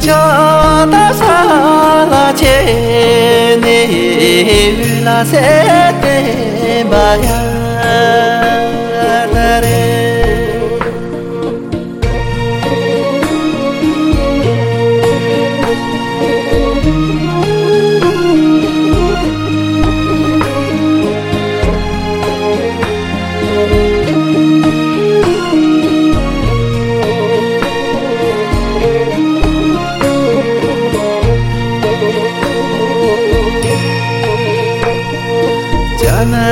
cha ta sa la che ne u